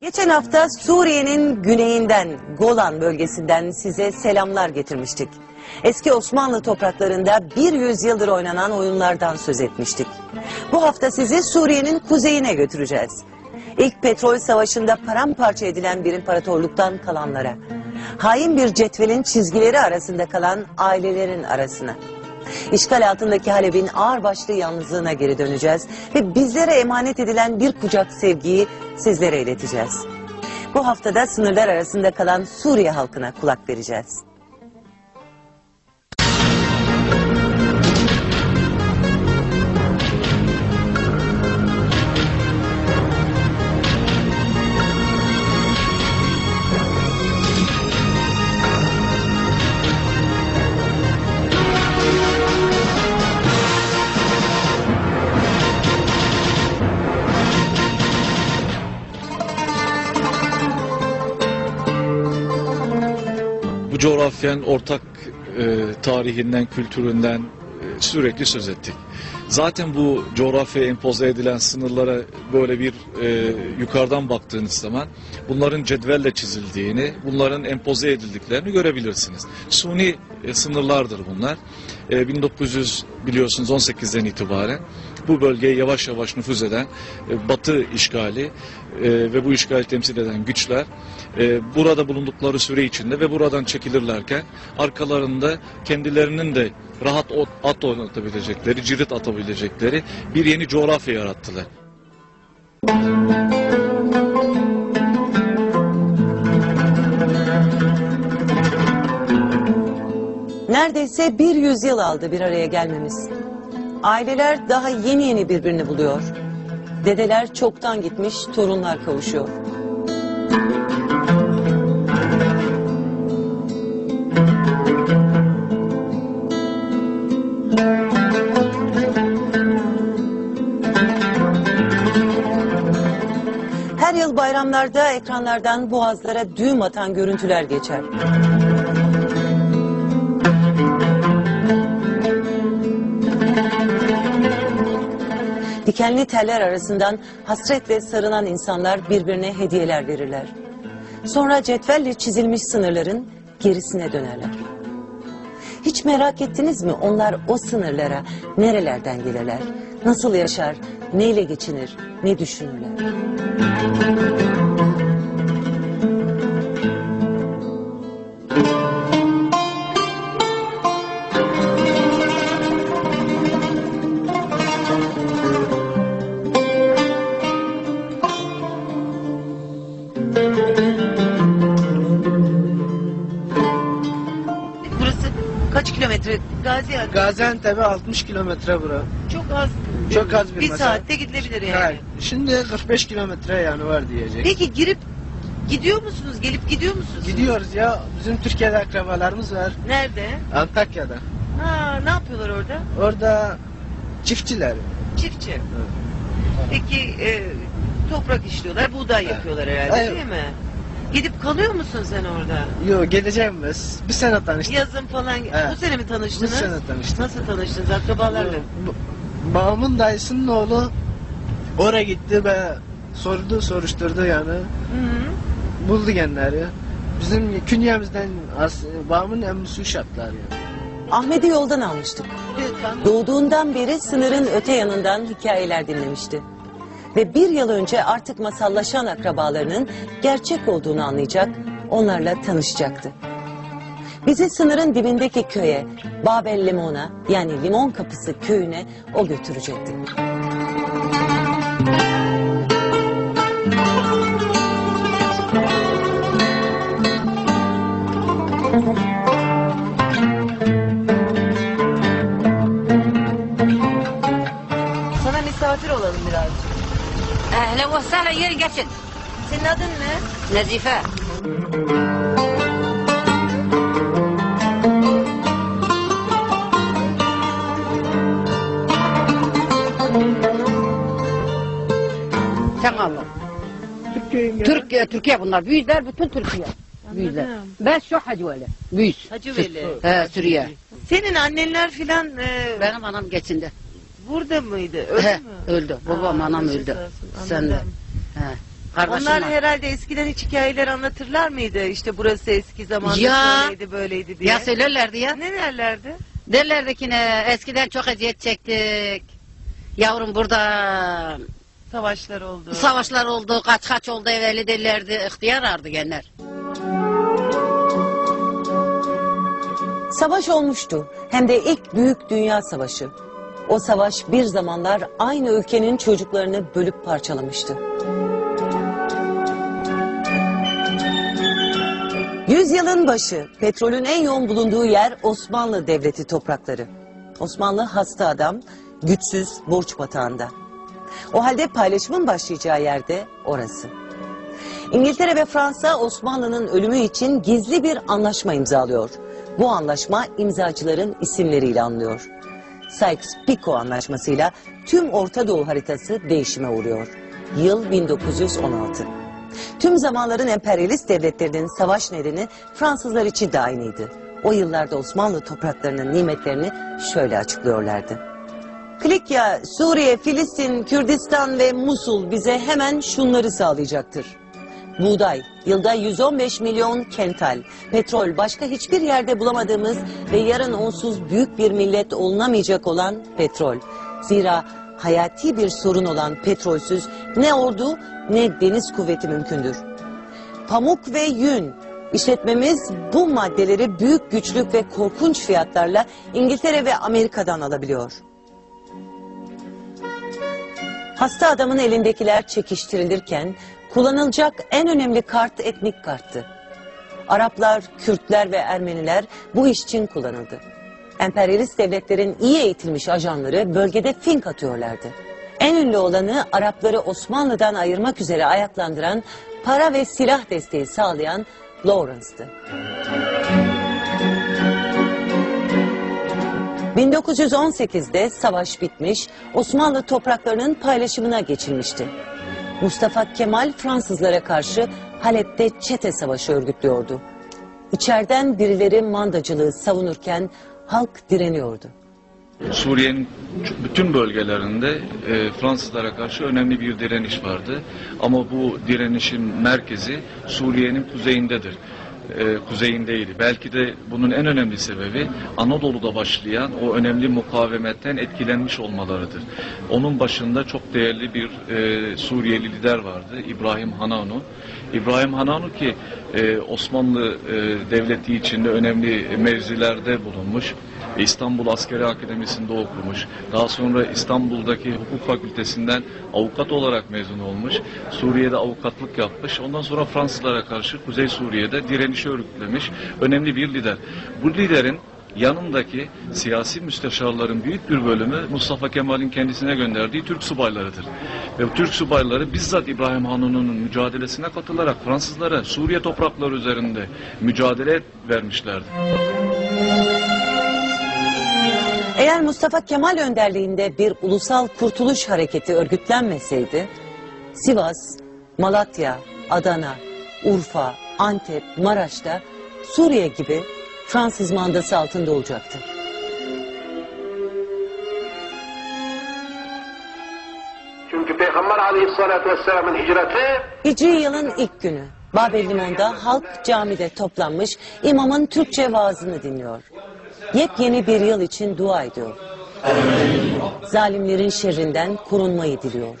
Geçen hafta Suriye'nin güneyinden Golan bölgesinden size selamlar getirmiştik. Eski Osmanlı topraklarında bir yüzyıldır oynanan oyunlardan söz etmiştik. Bu hafta sizi Suriye'nin kuzeyine götüreceğiz. İlk petrol savaşında paramparça edilen bir imparatorluktan kalanlara, hain bir cetvelin çizgileri arasında kalan ailelerin arasına. İşgal altındaki Halep'in ağırbaşlı yalnızlığına geri döneceğiz ve bizlere emanet edilen bir kucak sevgiyi sizlere ileteceğiz. Bu haftada sınırlar arasında kalan Suriye halkına kulak vereceğiz. Bu coğrafyanın ortak e, tarihinden, kültüründen e, sürekli söz ettik. Zaten bu coğrafyaya empoze edilen sınırlara böyle bir e, yukarıdan baktığınız zaman bunların cetvelle çizildiğini, bunların empoze edildiklerini görebilirsiniz. Suni e, sınırlardır bunlar. E, 1900 biliyorsunuz 18'den itibaren bu bölgeye yavaş yavaş nüfuz eden e, Batı işgali e, ve bu işgali temsil eden güçler e, burada bulundukları süre içinde ve buradan çekilirlerken arkalarında kendilerinin de rahat at oynatabilecekleri, cirit atabilecekleri bir yeni coğrafya yarattılar. Neredeyse bir yüzyıl aldı bir araya gelmemiz. Aileler daha yeni yeni birbirini buluyor. Dedeler çoktan gitmiş, torunlar kavuşuyor. Her yıl bayramlarda ekranlardan boğazlara düğüm atan görüntüler geçer. Dikenli teller arasından hasretle sarılan insanlar birbirine hediyeler verirler. Sonra cetvelle çizilmiş sınırların gerisine dönerler. Hiç merak ettiniz mi onlar o sınırlara nerelerden gelirler? Nasıl yaşar, neyle geçinir, ne düşünürler? Gaziantep. Gaziantep'e 60 kilometre bura. Çok az. Çok az bir Bir mesafe. saatte gidilebilir yani. Ha, Şimdi 45 kilometre yani var diyecek. Peki girip gidiyor musunuz? Gelip gidiyor musunuz? Gidiyoruz ya bizim Türkiye'de akrabalarımız var. Nerede? Antakya'da. Ha, ne yapıyorlar orada? Orada çiftçiler. Çiftçi. Peki e, toprak işliyorlar, buğday Evet. yapıyorlar herhalde Evet. değil mi? Gidip kalıyor musun sen orada? Yo geleceğim biz. Bir sene tanıştık. Yazın falan. Evet. Bu sene mi Bu tanıştınız? sene tanıştık. Nasıl tanıştınız? Akrabalarla. Bu- Babamın dayısının oğlu oraya gitti ve sordu soruşturdu yani. Hı -hı. Buldu genleri. Bizim künyemizden as babamın emmisi uşaklar yani. Ahmet'i yoldan almıştık. Doğduğundan beri sınırın öte yanından hikayeler dinlemişti. Ve bir yıl önce artık masallaşan akrabalarının gerçek olduğunu anlayacak, onlarla tanışacaktı. Bizi sınırın dibindeki köye, Babel Limon'a yani Limon Kapısı köyüne o götürecekti. Ahlen ve sahlen yeri geçin. Senin adın ne? Nazife. Tamam. Türkiye, Türkiye, Türkiye bunlar. Büyüzler bütün Türkiye. Büyüzler. Ben şu Hacıveli. Büyüz. Hacıveli. He, Suriye. Senin annenler filan... E... Benim anam geçindi burada mıydı? Öldü He, mü? öldü. Babam Aa, anam öldü. olsun, Sen de. He. Kardeşim Onlar var. herhalde eskiden hiç hikayeler anlatırlar mıydı? İşte burası eski zamanda Ya. şöyleydi böyleydi diye. Ya söylerlerdi ya. Ne derlerdi? Derlerdi ki ne eskiden çok eziyet çektik. Yavrum burada Savaşlar oldu. savaşlar oldu, kaç kaç oldu evveli derlerdi. İhtiyar ardı genler. Savaş olmuştu. Hem de ilk büyük dünya savaşı. O savaş bir zamanlar aynı ülkenin çocuklarını bölüp parçalamıştı. Yüzyılın başı, petrolün en yoğun bulunduğu yer Osmanlı Devleti toprakları. Osmanlı hasta adam, güçsüz, borç batağında. O halde paylaşımın başlayacağı yerde orası. İngiltere ve Fransa Osmanlı'nın ölümü için gizli bir anlaşma imzalıyor. Bu anlaşma imzacıların isimleriyle anılıyor. Sykes-Picot anlaşmasıyla tüm Orta Doğu haritası değişime uğruyor. Yıl 1916. Tüm zamanların emperyalist devletlerinin savaş nedeni Fransızlar için de aynıydı. O yıllarda Osmanlı topraklarının nimetlerini şöyle açıklıyorlardı. Klikya, Suriye, Filistin, Kürdistan ve Musul bize hemen şunları sağlayacaktır. Buğday, yılda 115 milyon kental, petrol başka hiçbir yerde bulamadığımız ve yarın onsuz büyük bir millet olunamayacak olan petrol. Zira hayati bir sorun olan petrolsüz ne ordu ne deniz kuvveti mümkündür. Pamuk ve yün. İşletmemiz bu maddeleri büyük güçlük ve korkunç fiyatlarla İngiltere ve Amerika'dan alabiliyor. Hasta adamın elindekiler çekiştirilirken kullanılacak en önemli kart etnik karttı. Araplar, Kürtler ve Ermeniler bu iş için kullanıldı. Emperyalist devletlerin iyi eğitilmiş ajanları bölgede fink atıyorlardı. En ünlü olanı Arapları Osmanlı'dan ayırmak üzere ayaklandıran, para ve silah desteği sağlayan Lawrence'dı. 1918'de savaş bitmiş, Osmanlı topraklarının paylaşımına geçilmişti. Mustafa Kemal Fransızlara karşı Halep'te çete savaşı örgütlüyordu. İçeriden birileri mandacılığı savunurken halk direniyordu. Suriye'nin bütün bölgelerinde e, Fransızlara karşı önemli bir direniş vardı. Ama bu direnişin merkezi Suriye'nin kuzeyindedir. E, kuzeyindeydi. Belki de bunun en önemli sebebi Anadolu'da başlayan o önemli mukavemetten etkilenmiş olmalarıdır. Onun başında çok değerli bir e, Suriyeli lider vardı. İbrahim Hananu. İbrahim Hananu ki e, Osmanlı e, Devleti içinde önemli mevzilerde bulunmuş. İstanbul Askeri Akademisi'nde okumuş. Daha sonra İstanbul'daki hukuk fakültesinden avukat olarak mezun olmuş. Suriye'de avukatlık yapmış. Ondan sonra Fransızlara karşı Kuzey Suriye'de direnişi örgütlemiş. Önemli bir lider. Bu liderin yanındaki siyasi müsteşarların büyük bir bölümü Mustafa Kemal'in kendisine gönderdiği Türk subaylarıdır. Ve bu Türk subayları bizzat İbrahim Hanunu'nun mücadelesine katılarak Fransızlara Suriye toprakları üzerinde mücadele vermişlerdi. Eğer Mustafa Kemal önderliğinde bir ulusal kurtuluş hareketi örgütlenmeseydi, Sivas, Malatya, Adana, Urfa, Antep, Maraş'ta Suriye gibi Fransız mandası altında olacaktı. Çünkü Peygamber aleyhissalatü vesselamın hicreti Hicri yılın ilk günü Babel Liman'da halk camide toplanmış imamın Türkçe vaazını dinliyor. Yepyeni bir yıl için dua ediyor. Zalimlerin şerrinden korunmayı diliyor.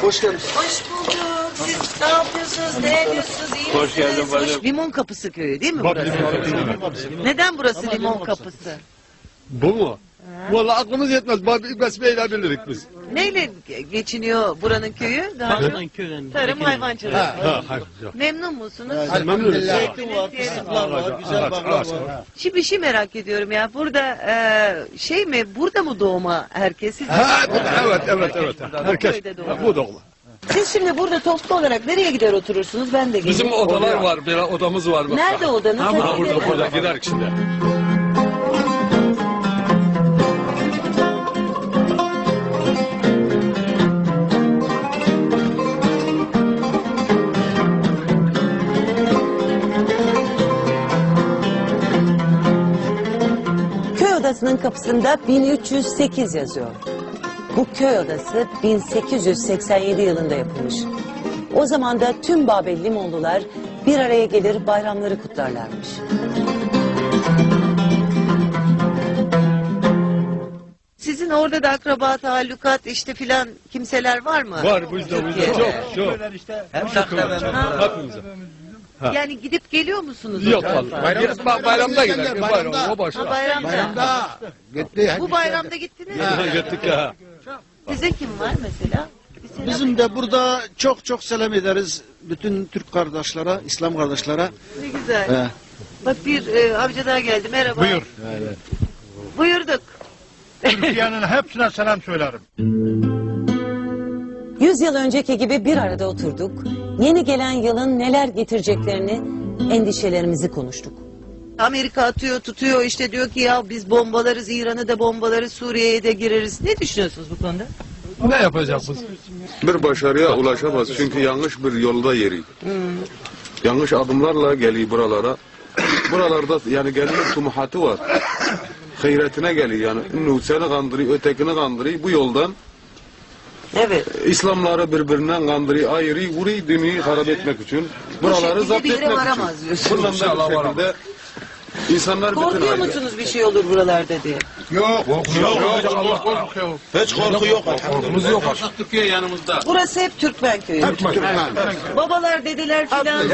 Hoş geldiniz. Hoş bulduk. Siz ne yapıyorsunuz? Ne ediyorsunuz? İyi Hoş geldin misiniz? bacım. Limon Kapısı köyü değil mi burası? Neden burası Limon Kapısı? Bu mu? Vallahi aklımız yetmez. Babi besmeyle bilirdik biz. Neyle geçiniyor buranın köyü? Daha çok tarım hayvancılık. Ha, hayır, yok. Memnun musunuz? Memnunuz. Zeytin var, fıstıklar var, güzel bağlar var. Şimdi bir şey merak ediyorum ya. Burada e, şey mi? Burada mı doğma herkes? Siz Ha, evet, evet, evet. Herkes Köyde doğma. bu doğma. Siz şimdi burada toplu olarak nereye gider oturursunuz? Ben de geleyim. Bizim odalar var, bir odamız var. bak. Nerede odanız? Ha, Hadi burada, burada, gidelim. burada gider şimdi. Odasının kapısında 1308 yazıyor. Bu köy odası 1887 yılında yapılmış. O zaman da tüm Babel Limonlular bir araya gelir bayramları kutlarlarmış. Sizin orada da akraba, talukat işte filan kimseler var mı? Var bu yüzden bu yüzden çok çok. Hepimize. Yani gidip geliyor musunuz? Yok o tarafa? vallahi. Bayramda, bayramda gider. Bayram o Ha, başka. bayramda. Gitti. Bu bayramda gittiniz mi? Gittik ha. Size kim var mesela? Bir selam Bizim de burada çok çok selam ederiz bütün Türk kardeşlere, İslam kardeşlere. Ne güzel. Bak bir e, amca daha geldi. Merhaba. Buyur. Buyurduk. Türkiye'nin hepsine selam söylerim. Yüz yıl önceki gibi bir arada oturduk. Yeni gelen yılın neler getireceklerini, endişelerimizi konuştuk. Amerika atıyor, tutuyor işte diyor ki ya biz bombalarız, İran'ı da bombalarız, Suriye'ye de gireriz. Ne düşünüyorsunuz bu konuda? Ne yapacağız? bir başarıya ulaşamaz çünkü yanlış bir yolda yeri. Yanlış adımlarla geliyor buralara. Buralarda yani gelinin tumuhatı var. Hayretine geliyor yani. Ünlü seni kandırıyor, ötekini kandırıyor. Bu yoldan Evet. İslamları birbirinden kandırıyor, ayırıyor, vuruyor, dünyayı harap etmek için. Buraları şekilde zapt bir yere etmek varamaz için. diyorsunuz. Bundan da bir şekilde insanlar bütün Korkuyor aile. musunuz bir şey olur buralarda diye? Yok, yok, yok, Allah korkuyor. Hiç korku yok. Korkumuz yok. Burası hep Türkmen köyü. Babalar, dedeler filan.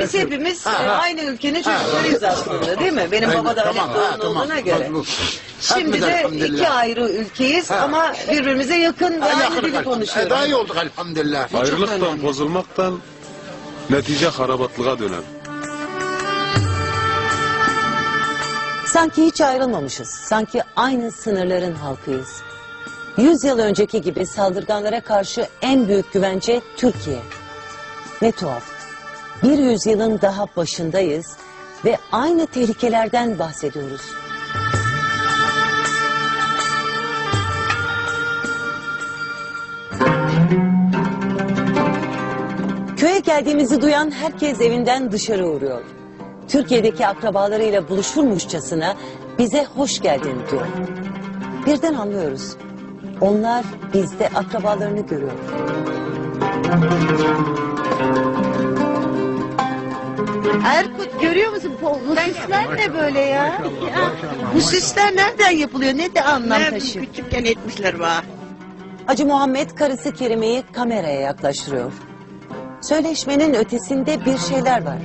Biz hepimiz e, aynı ülkenin çocuklarıyız aslında değil mi? Benim baba da Halep doğumlu olduğuna göre. Şimdi de iki ayrı ülkeyiz ama birbirimize yakın ve aynı dili konuşuyoruz. Daha iyi olduk elhamdülillah. Ayrılıktan, bozulmaktan netice harabatlığa döner. Sanki hiç ayrılmamışız. Sanki aynı sınırların halkıyız. Yüz yıl önceki gibi saldırganlara karşı en büyük güvence Türkiye. Ne tuhaf. Bir yüzyılın daha başındayız ve aynı tehlikelerden bahsediyoruz. Köye geldiğimizi duyan herkes evinden dışarı uğruyor. Türkiye'deki akrabalarıyla buluşurmuşçasına bize hoş geldin diyor. Birden anlıyoruz. Onlar bizde akrabalarını görüyor. Erkut görüyor musun? Bu süsler ne böyle ya? Bu süsler nereden yapılıyor? Ne de anlam taşıyor? Küçükken etmişler bana. Hacı Muhammed karısı Kerime'yi kameraya yaklaştırıyor. Söyleşmenin ötesinde bir şeyler var.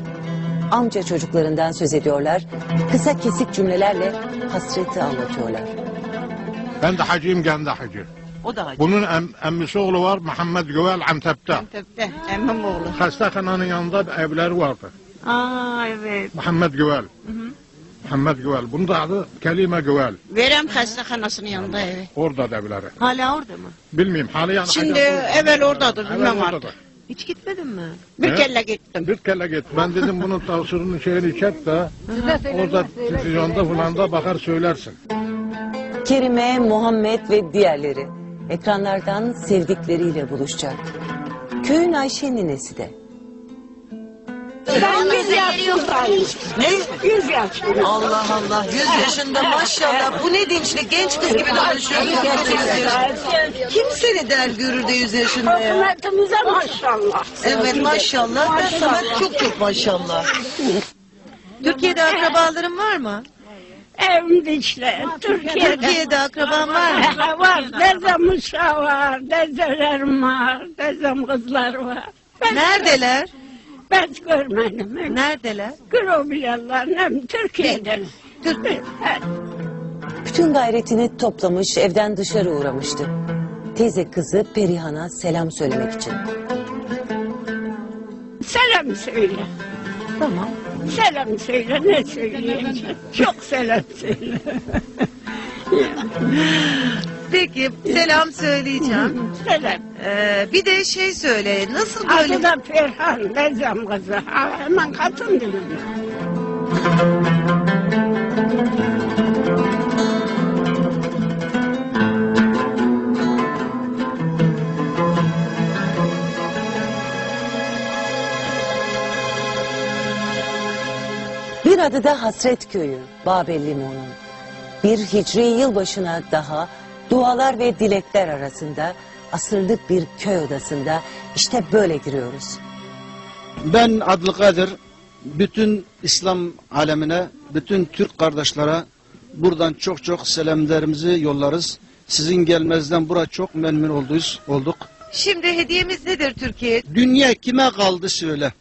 Amca çocuklarından söz ediyorlar. Kısa kesik cümlelerle hasreti anlatıyorlar. Ben de hacıyım, kendi hacı. O da hacı. Bunun em, emmisi oğlu var, Muhammed Gövel Antep'te. Antep'te emmim oğlu. Hastanenin yanında bir evleri vardı. Aa evet. Muhammed Gövel. Muhammed Gövel. Bunun da adı Kelime Gövel. Verem hastahanasının yanında evi. Orada da evleri. Hala orada mı? Bilmiyorum, hali yani. Şimdi evvel oradadır, bilmem artık. Hiç gitmedin mi? Bir He? kelle gittim. Bir kere git. Ben dedim bunun tavsırının şeyini çek de orada televizyonda falan da bakar söylersin. Kerime, Muhammed ve diğerleri ekranlardan sevdikleriyle buluşacak. Köyün Ayşe ninesi de. Ben yüz yaşındayım. Ne? Yüz yaşındayım. Allah Allah 100 yaşında maşallah bu ne dinçlik genç kız gibi konuşuyorsun. Kim seni der görür de 100 yaşında ya? Hükümetimize maşallah. Evet maşallah. Ben sana çok çok maşallah. Türkiye'de akrabaların var mı? Evimde işte. Türkiye'de. Türkiye'de akraban var mı? var. Dedem uşağı var. Dedelerim var. Dedem kızlar var. Ben, Neredeler? Ben görmedim. Neredeler? Grobiyalar hem Türkiye'den. Türk. Bütün gayretini toplamış evden dışarı uğramıştı. Teyze kızı Perihan'a selam söylemek için. Selam söyle. Tamam. Selam söyle ne söyleyeyim? Çok selam söyle. Peki selam söyleyeceğim. selam. Ee, bir de şey söyle nasıl böyle Adı da Ferhan Bezem kızı. Ha, hemen katın dilim. Bir adı da Hasret Köyü, Babel Limon'un. Bir hicri yılbaşına daha Dualar ve dilekler arasında asırlık bir köy odasında işte böyle giriyoruz. Ben Abdülkadir bütün İslam alemine, bütün Türk kardeşlere buradan çok çok selamlarımızı yollarız. Sizin gelmezden bura çok memnun olduyuz, olduk. Şimdi hediyemiz nedir Türkiye? Dünya kime kaldı söyle.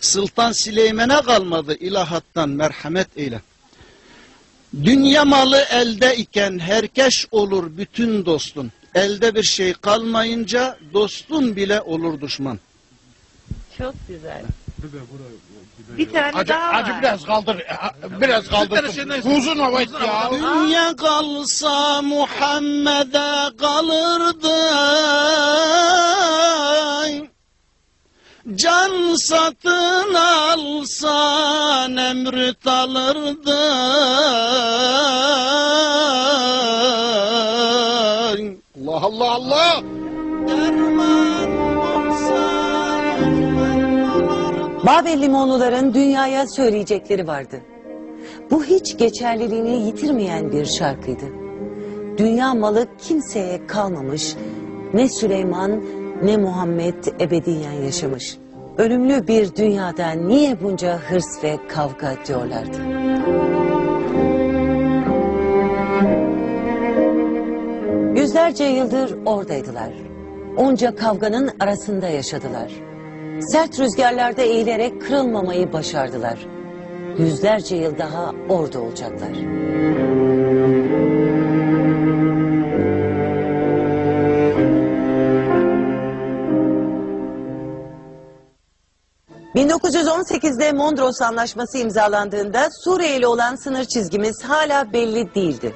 Sultan Süleyman'a kalmadı ilahattan merhamet eyle. Dünya malı elde iken herkes olur bütün dostun. Elde bir şey kalmayınca dostun bile olur düşman. Çok güzel. Bir tane Acı, daha var. acı biraz kaldır. Biraz kaldır. Uzun hava et ya. Dünya kalsa Muhammed'e kalırdı. Can satın alsan emrit alırdı. Allah Allah Allah. Derman olsa derman olurdu. Babel limonluların dünyaya söyleyecekleri vardı. Bu hiç geçerliliğini yitirmeyen bir şarkıydı. Dünya malı kimseye kalmamış, ne Süleyman ne Muhammed ebediyen yaşamış. Ölümlü bir dünyada niye bunca hırs ve kavga diyorlardı. Yüzlerce yıldır oradaydılar. Onca kavganın arasında yaşadılar. Sert rüzgarlarda eğilerek kırılmamayı başardılar. Yüzlerce yıl daha orada olacaklar. ...1918'de Mondros Anlaşması imzalandığında Suriye ile olan sınır çizgimiz hala belli değildi.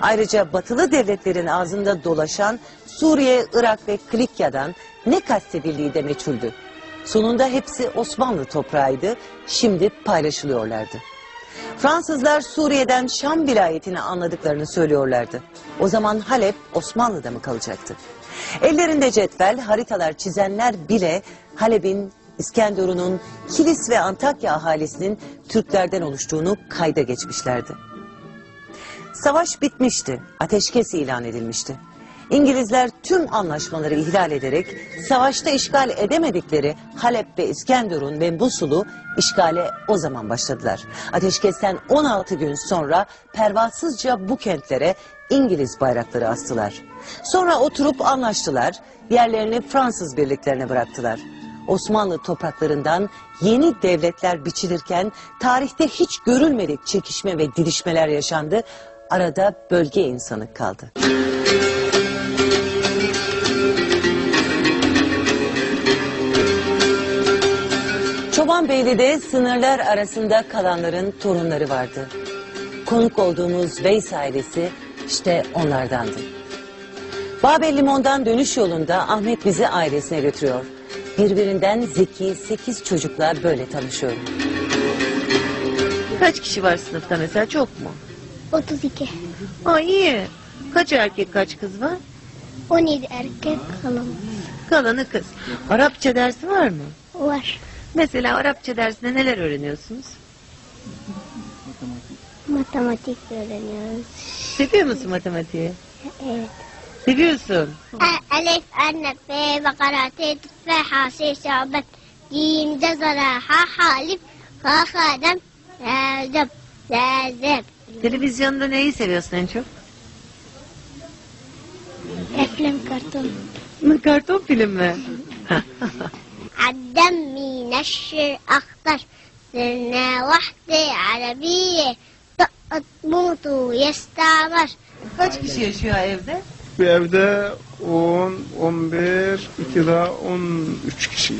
Ayrıca batılı devletlerin ağzında dolaşan Suriye, Irak ve Klikya'dan ne kastedildiği de meçhuldü. Sonunda hepsi Osmanlı toprağıydı, şimdi paylaşılıyorlardı. Fransızlar Suriye'den Şam vilayetini anladıklarını söylüyorlardı. O zaman Halep Osmanlı'da mı kalacaktı? Ellerinde cetvel, haritalar çizenler bile Halep'in, İskenderun'un, Kilis ve Antakya ahalisinin Türklerden oluştuğunu kayda geçmişlerdi. Savaş bitmişti, ateşkes ilan edilmişti. İngilizler tüm anlaşmaları ihlal ederek savaşta işgal edemedikleri Halep ve İskenderun ve Musul'u işgale o zaman başladılar. Ateşkesten 16 gün sonra pervasızca bu kentlere İngiliz bayrakları astılar. Sonra oturup anlaştılar, yerlerini Fransız birliklerine bıraktılar. Osmanlı topraklarından yeni devletler biçilirken tarihte hiç görülmedik çekişme ve didişmeler yaşandı. Arada bölge insanı kaldı. Çobanbeyli'de sınırlar arasında kalanların torunları vardı. Konuk olduğumuz Veys ailesi işte onlardandı. Babel Limon'dan dönüş yolunda Ahmet bizi ailesine götürüyor. Birbirinden zeki sekiz çocukla böyle tanışıyorum. Kaç kişi var sınıfta mesela çok mu? 32. Aa iyi. Kaç erkek kaç kız var? 17 erkek kalan Kalanı kız. Arapça dersi var mı? var. Mesela Arapça dersinde neler öğreniyorsunuz? Matematik öğreniyoruz. Seviyor musun matematiği? Evet. Seviyorsun. Elif, anne, be, bakarate, ve hasi, sabet, cim, cezara, ha, halif, ha, kadem, lazım, lazım. Televizyonda neyi seviyorsun en çok? Eflem karton. Karton film mi? عالدم ينشر أخضر صرنا وحدة عربية طقت موت ويستعمر Kaç kişi yaşıyor evde? Bir evde 10, 11, 2 daha 13 kişi.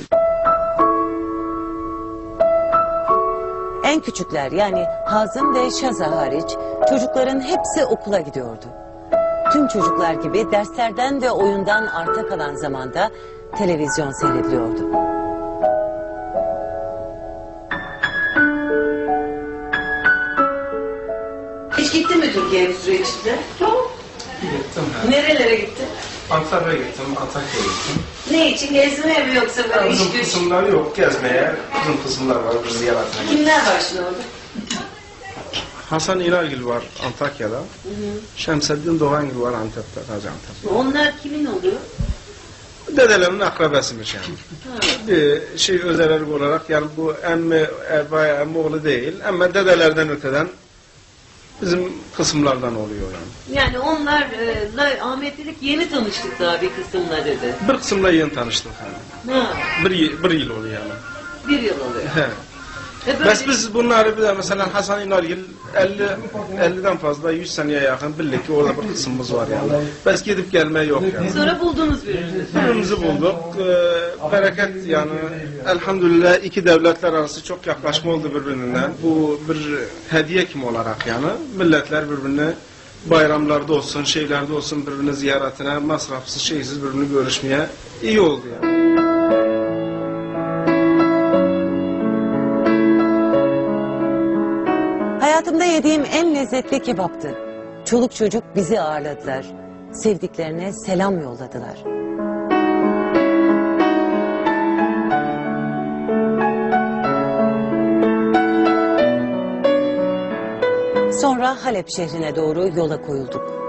En küçükler yani Hazım ve Şaza hariç çocukların hepsi okula gidiyordu. Tüm çocuklar gibi derslerden ve oyundan arta kalan zamanda televizyon seyrediliyordu. Hiç gittin mi Türkiye'ye bir süre içinde? Çok. Gittim. Nerelere gittin? Antalya'ya gittim, Antakya'ya gittim. Ne için gezmeye mi yoksa böyle iş Kızım güç? kısımlar yok gezmeye. Kızım kısımlar var, bir ziyaretine. Kimler var şimdi orada? Hasan İnagil var Antakya'da. Şemseddin Doğangil var Antep'te, Gaziantep'te. Onlar kimin oluyor? Dedelerin akrabasıymış yani. Bir şey özellik olarak yani bu emmi, ebaya emmi oğlu değil ama dedelerden öteden bizim kısımlardan oluyor yani. Yani onlarla Ahmetlilik yeni tanıştık daha bir kısımla dedi. Bir kısımla yeni tanıştık yani. Ha, Bir, bir yıl oluyor yani. bir yıl oluyor. He. E Bes biz bunları bir de mesela Hasan İnalgil 50 50'den fazla 100 seneye yakın birlikte orada bir kısmımız var yani. Bes gidip gelme yok yani. sonra buldunuz birbirinizi. Birbirimizi bulduk. Ee, bereket yani elhamdülillah iki devletler arası çok yaklaşma oldu birbirinden. Bu bir hediye kim olarak yani. Milletler birbirine bayramlarda olsun, şeylerde olsun birbirine ziyaretine masrafsız, şeysiz birbirini görüşmeye iyi oldu yani. Hayatımda yediğim en lezzetli kebaptı. Çoluk çocuk bizi ağırladılar. Sevdiklerine selam yolladılar. Sonra Halep şehrine doğru yola koyulduk.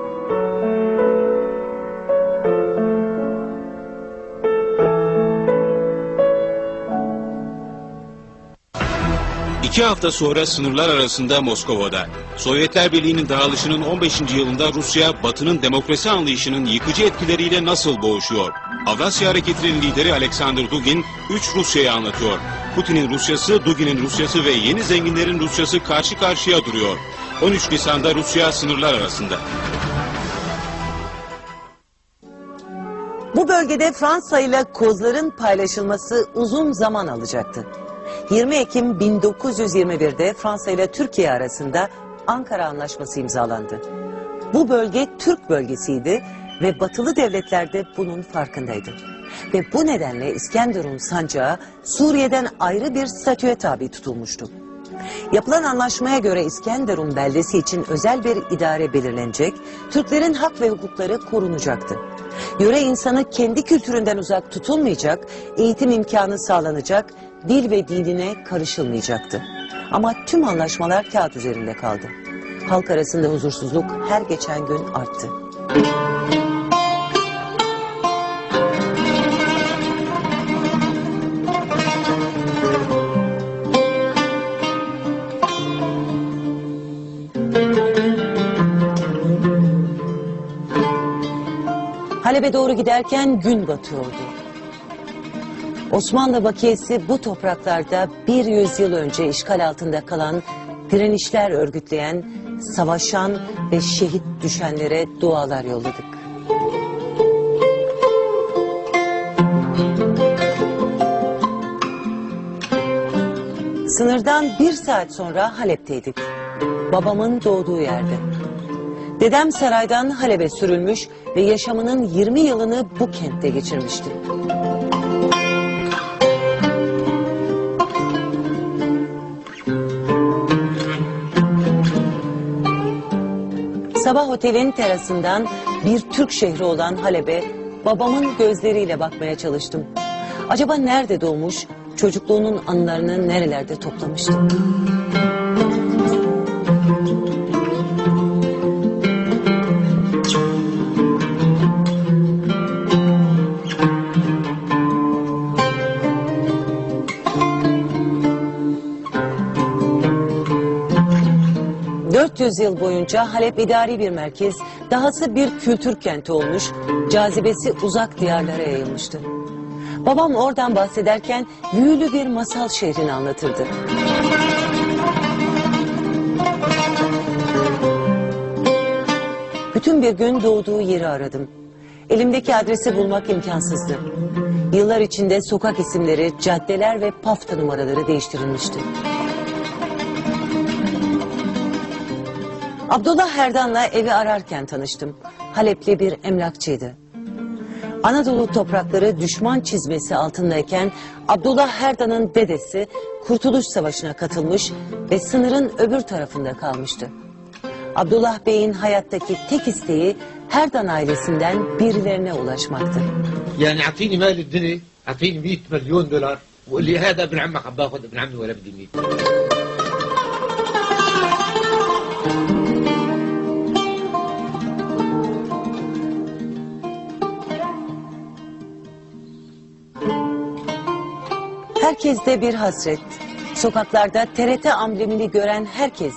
İki hafta sonra sınırlar arasında Moskova'da. Sovyetler Birliği'nin dağılışının 15. yılında Rusya, Batı'nın demokrasi anlayışının yıkıcı etkileriyle nasıl boğuşuyor? Avrasya Hareketi'nin lideri Alexander Dugin, 3 Rusya'yı anlatıyor. Putin'in Rusyası, Dugin'in Rusyası ve yeni zenginlerin Rusyası karşı karşıya duruyor. 13 Nisan'da Rusya sınırlar arasında. Bu bölgede Fransa ile kozların paylaşılması uzun zaman alacaktı. 20 Ekim 1921'de Fransa ile Türkiye arasında Ankara Anlaşması imzalandı. Bu bölge Türk bölgesiydi ve batılı devletler de bunun farkındaydı. Ve bu nedenle İskenderun sancağı Suriye'den ayrı bir statüye tabi tutulmuştu. Yapılan anlaşmaya göre İskenderun beldesi için özel bir idare belirlenecek, Türklerin hak ve hukukları korunacaktı. Yöre insanı kendi kültüründen uzak tutulmayacak, eğitim imkanı sağlanacak, dil ve dinine karışılmayacaktı. Ama tüm anlaşmalar kağıt üzerinde kaldı. Halk arasında huzursuzluk her geçen gün arttı. Halep'e doğru giderken gün batıyordu. Osmanlı bakiyesi bu topraklarda bir yüzyıl önce işgal altında kalan, direnişler örgütleyen, savaşan ve şehit düşenlere dualar yolladık. Sınırdan bir saat sonra Halep'teydik. Babamın doğduğu yerde. Dedem saraydan Halep'e sürülmüş ve yaşamının 20 yılını bu kentte geçirmişti. Sabah otelin terasından bir Türk şehri olan Halep'e babamın gözleriyle bakmaya çalıştım. Acaba nerede doğmuş, çocukluğunun anılarını nerelerde toplamıştı? ...400 yıl boyunca Halep idari bir merkez... ...dahası bir kültür kenti olmuş... ...cazibesi uzak diyarlara yayılmıştı. Babam oradan bahsederken... ...büyülü bir masal şehrini anlatırdı. Bütün bir gün doğduğu yeri aradım. Elimdeki adresi bulmak imkansızdı. Yıllar içinde sokak isimleri, caddeler ve pafta numaraları değiştirilmişti. Abdullah Herdan'la evi ararken tanıştım. Halepli bir emlakçıydı. Anadolu toprakları düşman çizmesi altındayken Abdullah Herdan'ın dedesi Kurtuluş Savaşı'na katılmış ve sınırın öbür tarafında kalmıştı. Abdullah Bey'in hayattaki tek isteği Herdan ailesinden birilerine ulaşmaktı. يعني اعطيني مال الدنيا اعطيني 100 مليون دولار وقول لي هذا ابن عمك عم باخذ ابن عمي ولا بدي 100 Herkeste bir hasret. Sokaklarda TRT amblemini gören herkes,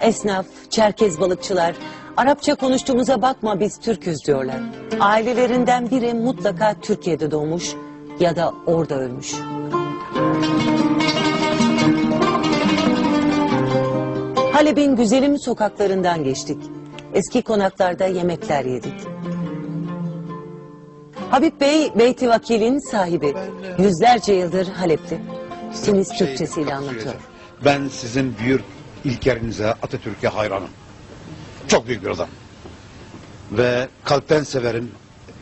esnaf, Çerkez balıkçılar, Arapça konuştuğumuza bakma biz Türküz diyorlar. Ailelerinden biri mutlaka Türkiye'de doğmuş ya da orada ölmüş. Halep'in güzelim sokaklarından geçtik. Eski konaklarda yemekler yedik. Habib Bey, Beyti Vakil'in sahibi. Yüzlerce yıldır Halep'te. Temiz Türkçesiyle anlatıyor. Ben sizin büyük ilkerinize, Atatürk'e hayranım. Çok büyük bir adam. Ve kalpten severim,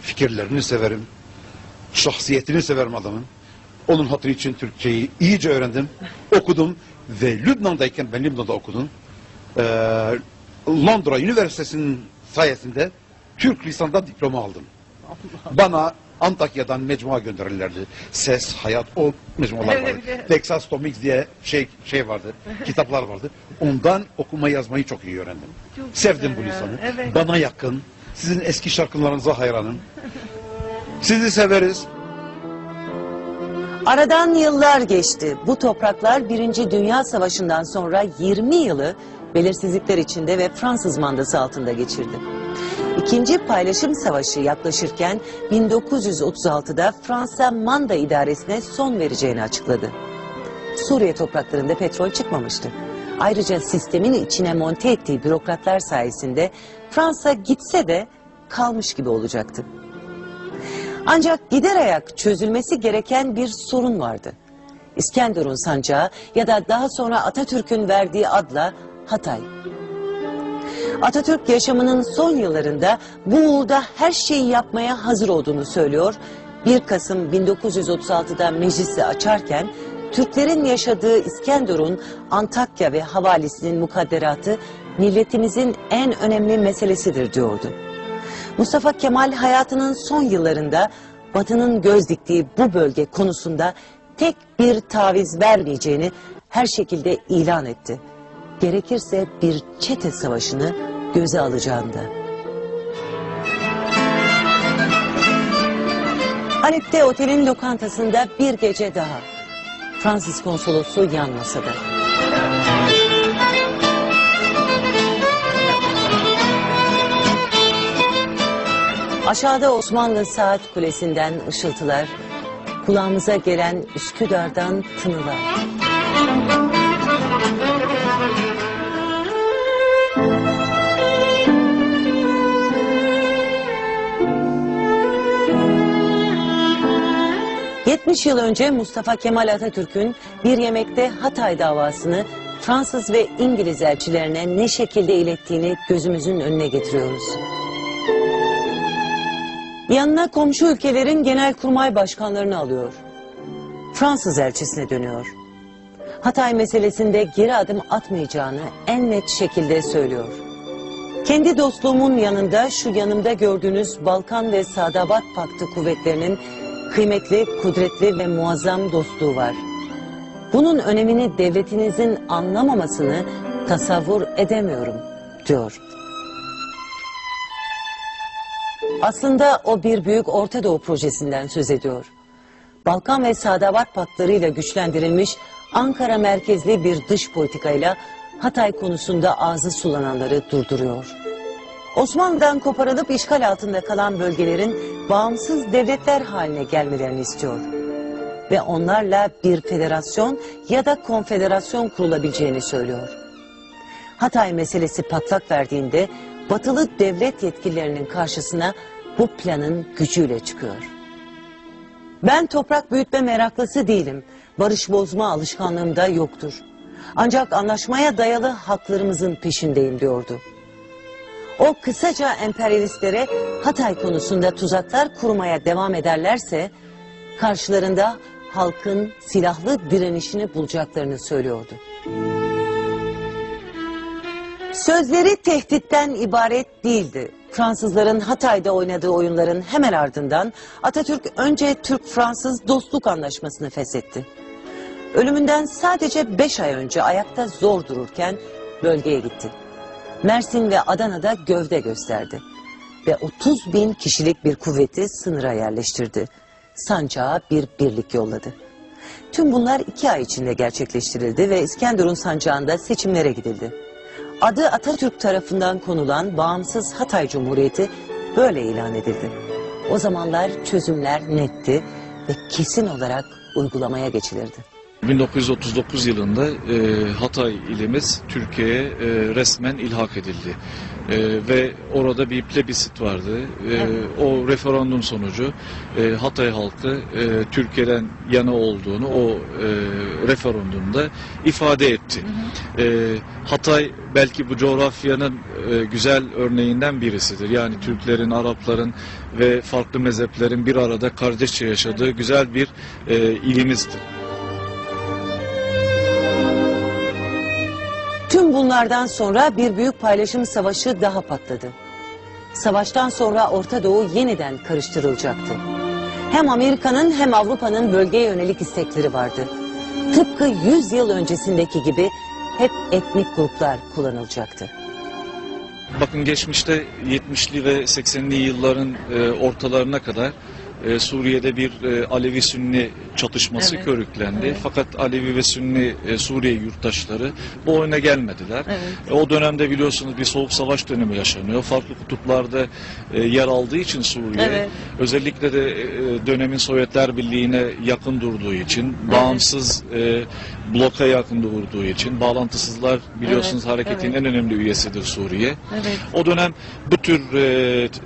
fikirlerini severim, şahsiyetini severim adamın. Onun hatırı için Türkçeyi iyice öğrendim, okudum ve Lübnan'dayken ben Lübnan'da okudum. Ee, Londra Üniversitesi'nin sayesinde Türk lisanında diploma aldım. Bana Antakya'dan mecmua gönderirlerdi. Ses, hayat, o mecmualar vardı. Texas Tomics diye şey şey vardı, kitaplar vardı. Ondan okuma yazmayı çok iyi öğrendim. Sevdim bu lisanı. Bana yakın. Sizin eski şarkılarınıza hayranım. Sizi severiz. Aradan yıllar geçti. Bu topraklar Birinci Dünya Savaşı'ndan sonra 20 yılı belirsizlikler içinde ve Fransız mandası altında geçirdi. İkinci paylaşım savaşı yaklaşırken 1936'da Fransa manda idaresine son vereceğini açıkladı. Suriye topraklarında petrol çıkmamıştı. Ayrıca sistemin içine monte ettiği bürokratlar sayesinde Fransa gitse de kalmış gibi olacaktı. Ancak gider ayak çözülmesi gereken bir sorun vardı. İskenderun sancağı ya da daha sonra Atatürk'ün verdiği adla Hatay. Atatürk yaşamının son yıllarında bu uğurda her şeyi yapmaya hazır olduğunu söylüyor. 1 Kasım 1936'da meclisi açarken Türklerin yaşadığı İskenderun, Antakya ve havalisinin mukadderatı milletimizin en önemli meselesidir diyordu. Mustafa Kemal hayatının son yıllarında Batı'nın göz diktiği bu bölge konusunda tek bir taviz vermeyeceğini her şekilde ilan etti. Gerekirse bir çete savaşını göze alacağında. Halep'te otelin lokantasında bir gece daha. Fransız konsolosu yan masada. Aşağıda Osmanlı Saat Kulesi'nden ışıltılar, kulağımıza gelen Üsküdar'dan tınılar. ...70 yıl önce Mustafa Kemal Atatürk'ün bir yemekte Hatay davasını... ...Fransız ve İngiliz elçilerine ne şekilde ilettiğini gözümüzün önüne getiriyoruz. Yanına komşu ülkelerin genelkurmay başkanlarını alıyor. Fransız elçisine dönüyor. Hatay meselesinde geri adım atmayacağını en net şekilde söylüyor. Kendi dostluğumun yanında şu yanımda gördüğünüz Balkan ve Sadabat Paktı kuvvetlerinin kıymetli, kudretli ve muazzam dostluğu var. Bunun önemini devletinizin anlamamasını tasavvur edemiyorum, diyor. Aslında o bir büyük Orta Doğu projesinden söz ediyor. Balkan ve Sadavat paklarıyla güçlendirilmiş Ankara merkezli bir dış politikayla Hatay konusunda ağzı sulananları durduruyor. Osmanlı'dan koparılıp işgal altında kalan bölgelerin bağımsız devletler haline gelmelerini istiyor. Ve onlarla bir federasyon ya da konfederasyon kurulabileceğini söylüyor. Hatay meselesi patlak verdiğinde batılı devlet yetkililerinin karşısına bu planın gücüyle çıkıyor. Ben toprak büyütme meraklısı değilim. Barış bozma alışkanlığım da yoktur. Ancak anlaşmaya dayalı haklarımızın peşindeyim diyordu. O kısaca emperyalistlere Hatay konusunda tuzaklar kurmaya devam ederlerse karşılarında halkın silahlı direnişini bulacaklarını söylüyordu. Sözleri tehditten ibaret değildi. Fransızların Hatay'da oynadığı oyunların hemen ardından Atatürk önce Türk-Fransız dostluk anlaşmasını feshetti. Ölümünden sadece beş ay önce ayakta zor dururken bölgeye gitti. Mersin ve Adana'da gövde gösterdi. Ve 30 bin kişilik bir kuvveti sınıra yerleştirdi. Sancağa bir birlik yolladı. Tüm bunlar iki ay içinde gerçekleştirildi ve İskenderun sancağında seçimlere gidildi. Adı Atatürk tarafından konulan bağımsız Hatay Cumhuriyeti böyle ilan edildi. O zamanlar çözümler netti ve kesin olarak uygulamaya geçilirdi. 1939 yılında e, Hatay ilimiz Türkiye'ye e, resmen ilhak edildi. E, ve orada bir plebisit vardı. E, O referandum sonucu e, Hatay halkı e, Türkiye'den yana olduğunu o e, referandumda ifade etti. E, Hatay belki bu coğrafyanın e, güzel örneğinden birisidir. Yani Türklerin, Arapların ve farklı mezheplerin bir arada kardeşçe yaşadığı güzel bir e, ilimizdir. Bunlardan sonra bir büyük paylaşım savaşı daha patladı. Savaştan sonra Orta Doğu yeniden karıştırılacaktı. Hem Amerika'nın hem Avrupa'nın bölgeye yönelik istekleri vardı. Tıpkı 100 yıl öncesindeki gibi hep etnik gruplar kullanılacaktı. Bakın geçmişte 70'li ve 80'li yılların e, ortalarına kadar e, Suriye'de bir e, Alevi-Sünni çatışması Evet. körüklendi. Evet. Fakat Alevi ve Sünni e, Suriye yurttaşları bu oyuna gelmediler. Evet. E, o dönemde biliyorsunuz bir soğuk savaş dönemi yaşanıyor. Farklı kutuplarda e, yer aldığı için Suriye, Evet. özellikle de e, dönemin Sovyetler Birliği'ne yakın durduğu için, bağımsız e, bloka yakın durduğu için, bağlantısızlar biliyorsunuz Evet, hareketin evet. en önemli üyesidir Suriye. Evet. O dönem bu tür e,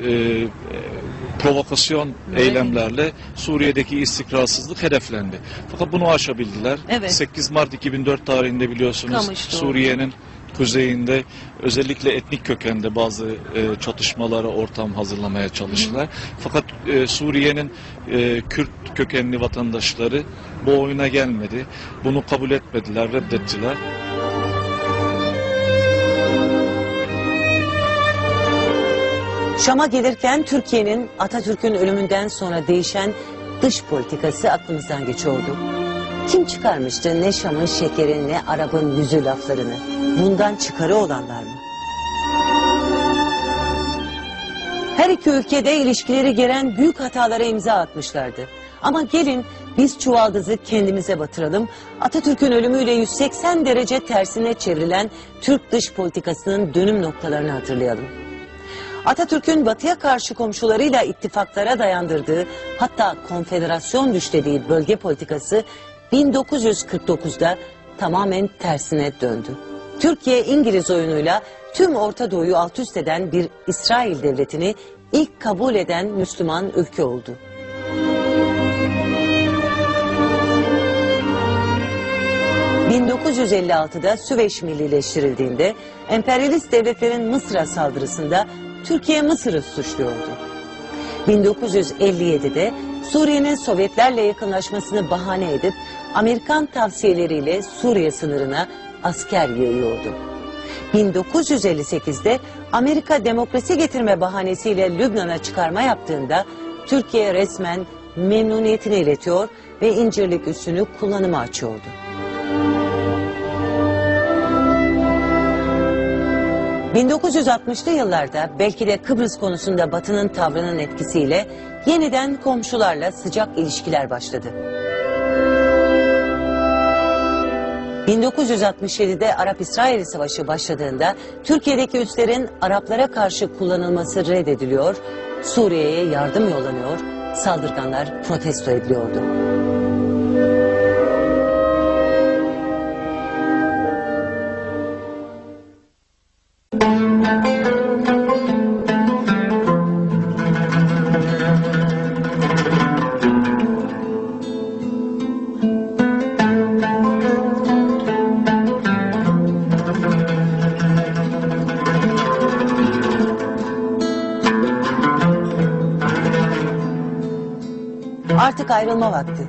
e, provokasyon Evet. eylemlerle Suriye'deki istikrarsızlık hedeflendi. Fakat bunu aşabildiler. Evet. 8 Mart 2004 tarihinde biliyorsunuz. Suriye'nin kuzeyinde özellikle etnik kökende bazı e, çatışmalara ortam hazırlamaya çalıştılar. Fakat e, Suriye'nin e, Kürt kökenli vatandaşları bu oyuna gelmedi. Bunu kabul etmediler, reddettiler. Şam'a gelirken Türkiye'nin Atatürk'ün ölümünden sonra değişen dış politikası aklımızdan geçiyordu. Kim çıkarmıştı ne Şam'ın şekeri ne Arap'ın yüzü laflarını? Bundan çıkarı olanlar mı? Her iki ülkede ilişkileri geren büyük hatalara imza atmışlardı. Ama gelin biz çuvaldızı kendimize batıralım. Atatürk'ün ölümüyle 180 derece tersine çevrilen Türk dış politikasının dönüm noktalarını hatırlayalım. Atatürk'ün batıya karşı komşularıyla ittifaklara dayandırdığı hatta konfederasyon düşlediği bölge politikası 1949'da tamamen tersine döndü. Türkiye İngiliz oyunuyla tüm Orta Doğu'yu alt üst eden bir İsrail devletini ilk kabul eden Müslüman ülke oldu. ...1956'da Süveyş millileştirildiğinde... ...emperyalist devletlerin Mısır'a saldırısında... ...Türkiye Mısır'ı suçluyordu. 1957'de Suriye'nin Sovyetlerle yakınlaşmasını bahane edip... ...Amerikan tavsiyeleriyle Suriye sınırına asker yığıyordu. 1958'de Amerika demokrasi getirme bahanesiyle Lübnan'a çıkarma yaptığında Türkiye resmen memnuniyetini iletiyor ve incirlik üssünü kullanıma açıyordu. ...1960'lı yıllarda belki de Kıbrıs konusunda Batı'nın tavrının etkisiyle... ...yeniden komşularla sıcak ilişkiler başladı. 1967'de Arap-İsrail Savaşı başladığında Türkiye'deki üslerin Araplara karşı kullanılması reddediliyor, Suriye'ye yardım yollanıyor, saldırganlar protesto ediliyordu. Vakti.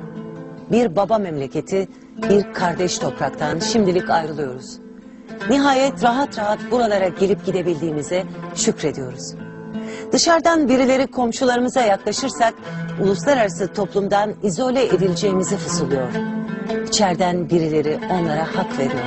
Bir baba memleketi, bir kardeş topraktan şimdilik ayrılıyoruz. Nihayet rahat rahat buralara gelip gidebildiğimize şükrediyoruz. Dışarıdan birileri komşularımıza yaklaşırsak uluslararası toplumdan izole edileceğimizi fısıldıyor. İçeriden birileri onlara hak veriyor.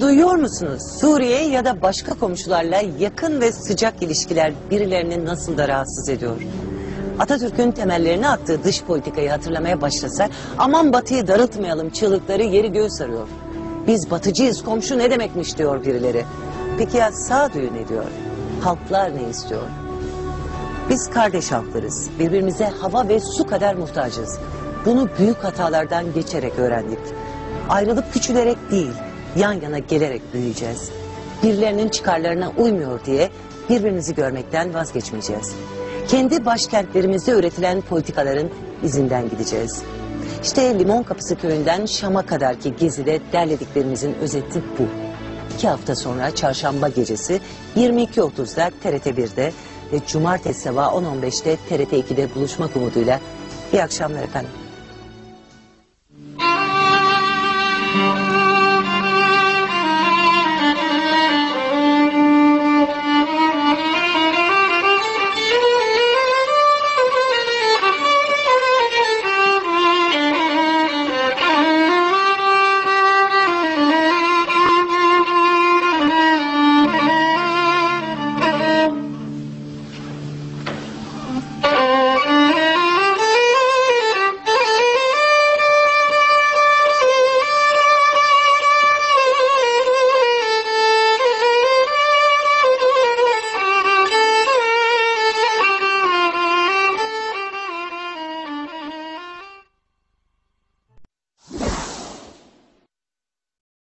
Duyuyor musunuz? Suriye ya da başka komşularla yakın ve sıcak ilişkiler birilerini nasıl da rahatsız ediyor? Atatürk'ün temellerini attığı dış politikayı hatırlamaya başlasak aman batıyı darıltmayalım çığlıkları yeri göğü sarıyor. Biz batıcıyız komşu ne demekmiş diyor birileri. Peki ya sağduyu ne diyor? Halklar ne istiyor? Biz kardeş halklarız. Birbirimize hava ve su kadar muhtacız. Bunu büyük hatalardan geçerek öğrendik. Ayrılıp küçülerek değil, yan yana gelerek büyüyeceğiz. Birilerinin çıkarlarına uymuyor diye birbirimizi görmekten vazgeçmeyeceğiz. Kendi başkentlerimizde üretilen politikaların izinden gideceğiz. İşte Limon Kapısı köyünden Şam'a kadarki gezide derlediklerimizin özeti bu. İki hafta sonra çarşamba gecesi 22.30'da TRT 1'de ve cumartesi sabah 10.15'te TRT 2'de buluşmak umuduyla iyi akşamlar efendim.